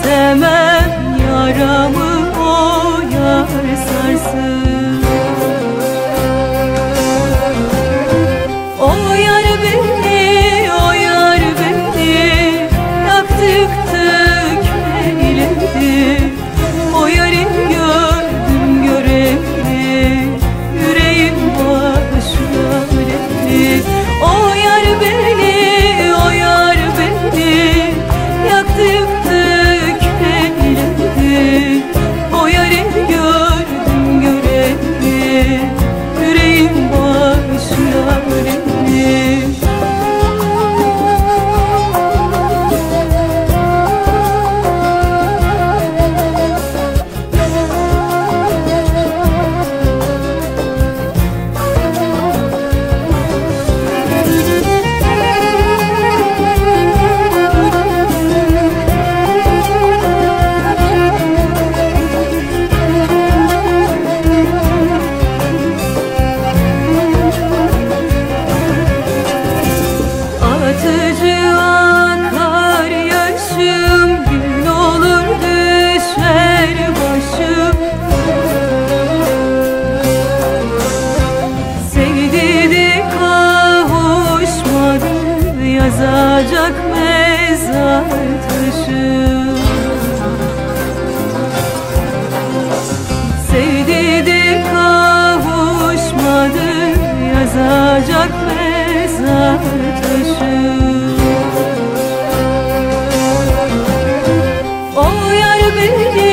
istemem yaramı o yar sarsın Yanacak mezar taşı. Sevdiydi kavuşmadı Yazacak mezar taşı. O yar beni